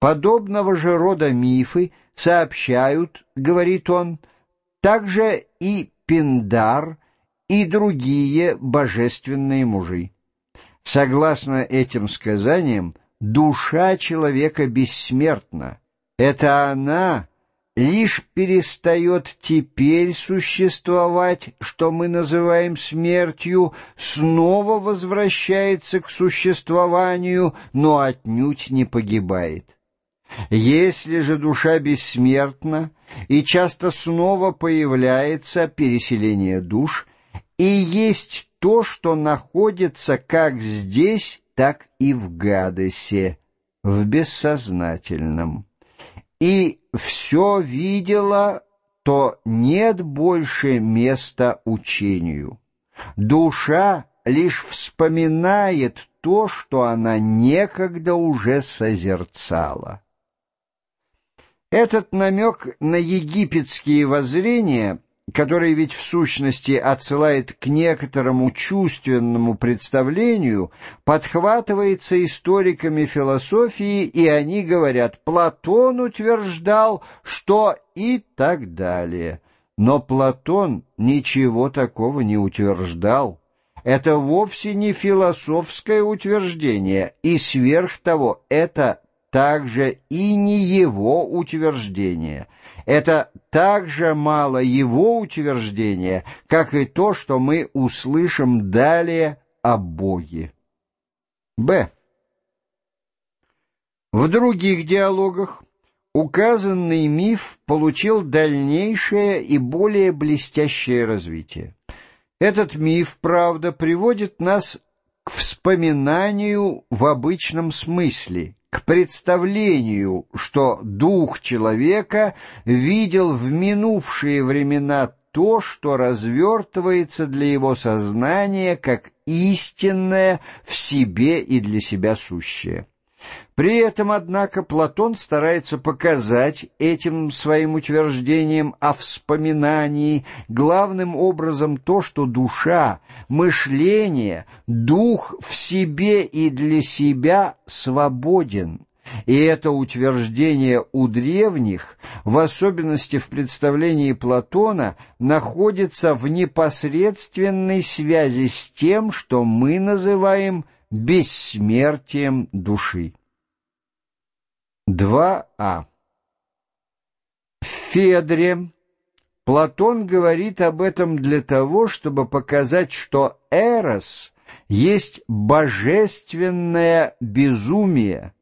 Подобного же рода мифы сообщают, говорит он, также и Пиндар и другие божественные мужи. Согласно этим сказаниям, душа человека бессмертна. Это она лишь перестает теперь существовать, что мы называем смертью, снова возвращается к существованию, но отнюдь не погибает. Если же душа бессмертна и часто снова появляется переселение душ, и есть то, что находится как здесь, так и в Гадесе, в бессознательном, и все видела, то нет больше места учению. Душа лишь вспоминает то, что она некогда уже созерцала. Этот намек на египетские воззрения, который ведь в сущности отсылает к некоторому чувственному представлению, подхватывается историками философии, и они говорят, Платон утверждал, что и так далее. Но Платон ничего такого не утверждал. Это вовсе не философское утверждение, и сверх того, это также и не его утверждение. Это так же мало его утверждение, как и то, что мы услышим далее о Боге. Б. В других диалогах указанный миф получил дальнейшее и более блестящее развитие. Этот миф, правда, приводит нас к вспоминанию в обычном смысле – к представлению, что дух человека видел в минувшие времена то, что развертывается для его сознания как истинное в себе и для себя сущее. При этом, однако, Платон старается показать этим своим утверждением о вспоминании главным образом то, что душа, мышление, дух в себе и для себя свободен. И это утверждение у древних, в особенности в представлении Платона, находится в непосредственной связи с тем, что мы называем бессмертием души. 2а. В Федре Платон говорит об этом для того, чтобы показать, что Эрос есть божественное безумие,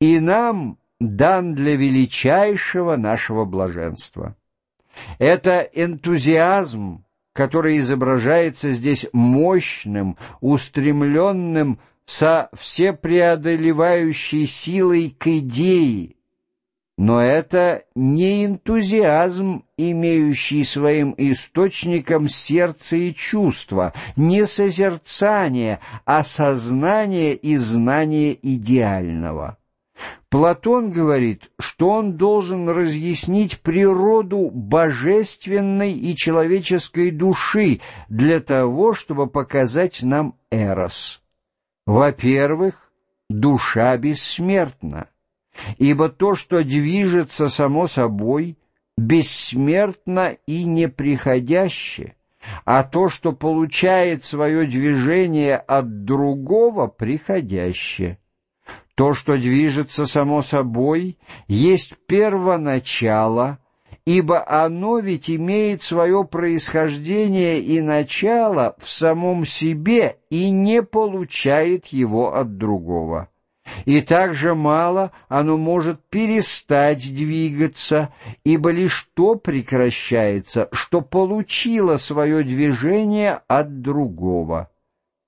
и нам дан для величайшего нашего блаженства. Это энтузиазм, который изображается здесь мощным, устремленным, со всепреодолевающей силой к идее, но это не энтузиазм, имеющий своим источником сердце и чувство, не созерцание, а сознание и знание идеального. Платон говорит, что он должен разъяснить природу божественной и человеческой души для того, чтобы показать нам Эрос. Во-первых, душа бессмертна, ибо то, что движется само собой, бессмертно и неприходяще, а то, что получает свое движение от другого, приходяще. То, что движется само собой, есть первоначало — ибо оно ведь имеет свое происхождение и начало в самом себе и не получает его от другого. И так же мало оно может перестать двигаться, ибо лишь то прекращается, что получило свое движение от другого.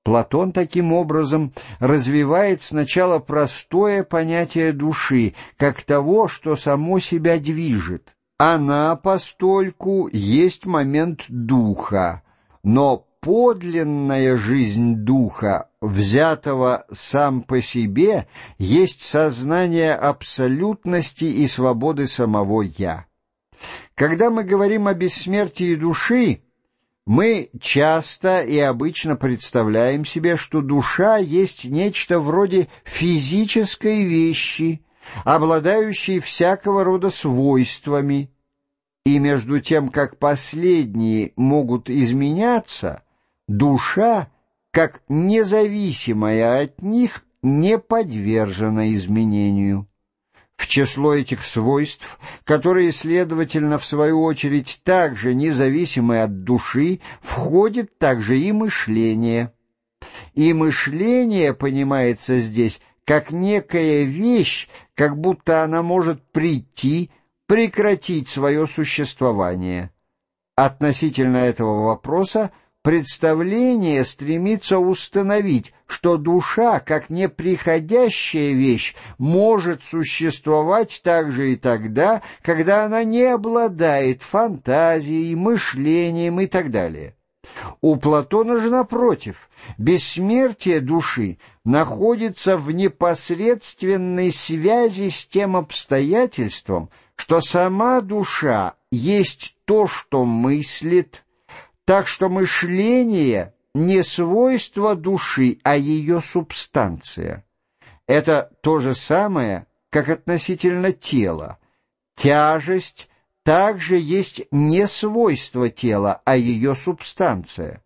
Платон таким образом развивает сначала простое понятие души, как того, что само себя движет, она постольку есть момент духа, но подлинная жизнь духа, взятого сам по себе, есть сознание абсолютности и свободы самого «я». Когда мы говорим о бессмертии души, мы часто и обычно представляем себе, что душа есть нечто вроде физической вещи – обладающий всякого рода свойствами, и между тем, как последние могут изменяться, душа, как независимая от них, не подвержена изменению. В число этих свойств, которые, следовательно, в свою очередь, также независимы от души, входит также и мышление. И мышление понимается здесь как некая вещь, как будто она может прийти, прекратить свое существование. Относительно этого вопроса представление стремится установить, что душа, как неприходящая вещь, может существовать также и тогда, когда она не обладает фантазией, мышлением и так далее. У Платона же, напротив, бессмертие души находится в непосредственной связи с тем обстоятельством, что сама душа есть то, что мыслит, так что мышление не свойство души, а ее субстанция. Это то же самое, как относительно тела. Тяжесть также есть не свойство тела, а ее субстанция.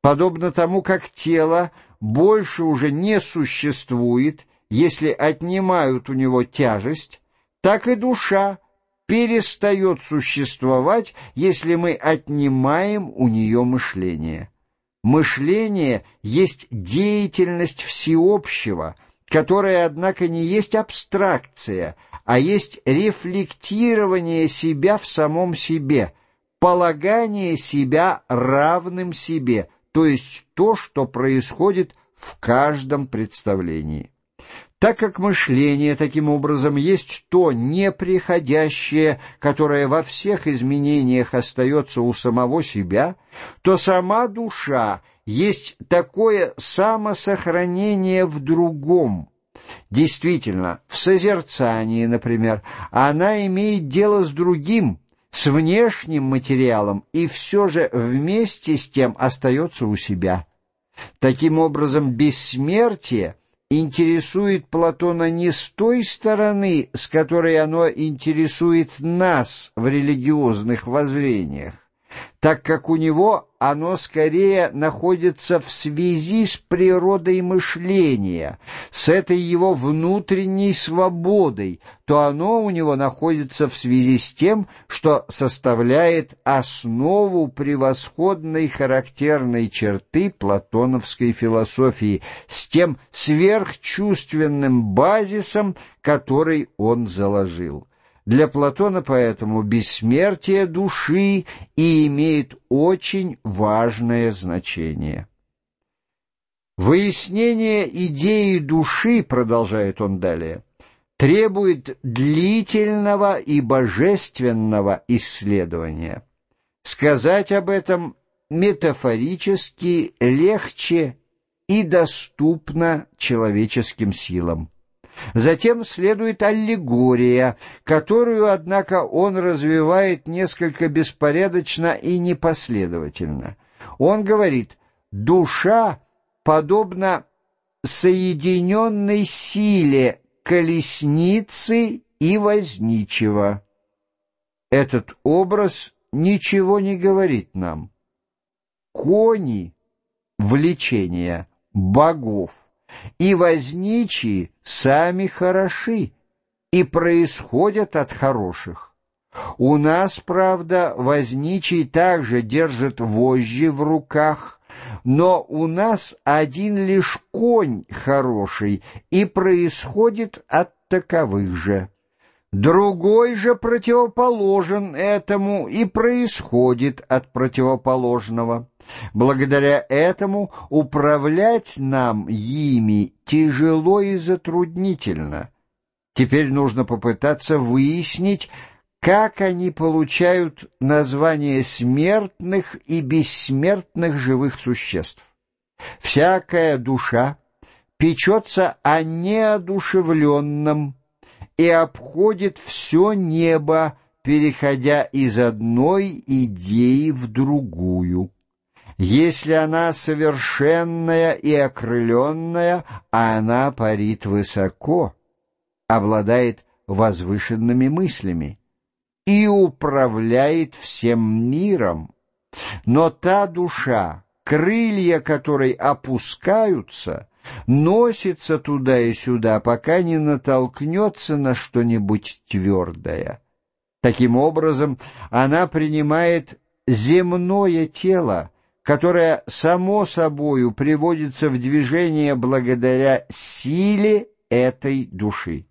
Подобно тому, как тело больше уже не существует, если отнимают у него тяжесть, так и душа перестает существовать, если мы отнимаем у нее мышление. Мышление есть деятельность всеобщего, которая, однако, не есть абстракция, а есть рефлектирование себя в самом себе, полагание себя равным себе, то есть то, что происходит в каждом представлении. Так как мышление таким образом есть то неприходящее, которое во всех изменениях остается у самого себя, то сама душа есть такое самосохранение в другом. Действительно, в созерцании, например, она имеет дело с другим, с внешним материалом, и все же вместе с тем остается у себя. Таким образом, бессмертие — интересует Платона не с той стороны, с которой оно интересует нас в религиозных воззрениях, так как у него оно скорее находится в связи с природой мышления, с этой его внутренней свободой, то оно у него находится в связи с тем, что составляет основу превосходной характерной черты платоновской философии, с тем сверхчувственным базисом, который он заложил. Для Платона поэтому бессмертие души и имеет очень важное значение. Выяснение идеи души, продолжает он далее, требует длительного и божественного исследования. Сказать об этом метафорически легче и доступно человеческим силам. Затем следует аллегория, которую, однако, он развивает несколько беспорядочно и непоследовательно. Он говорит «душа подобна соединенной силе колесницы и возничего». Этот образ ничего не говорит нам. Кони — влечения богов и возничие сами хороши и происходят от хороших. У нас, правда, возничий также держит вожжи в руках, но у нас один лишь конь хороший и происходит от таковых же. Другой же противоположен этому и происходит от противоположного. Благодаря этому управлять нам ими тяжело и затруднительно. Теперь нужно попытаться выяснить, как они получают название смертных и бессмертных живых существ. Всякая душа печется о неодушевленном и обходит все небо, переходя из одной идеи в другую. Если она совершенная и окрыленная, а она парит высоко, обладает возвышенными мыслями и управляет всем миром. Но та душа, крылья которой опускаются, носится туда и сюда, пока не натолкнется на что-нибудь твердое. Таким образом, она принимает земное тело, которое само собою приводится в движение благодаря силе этой души.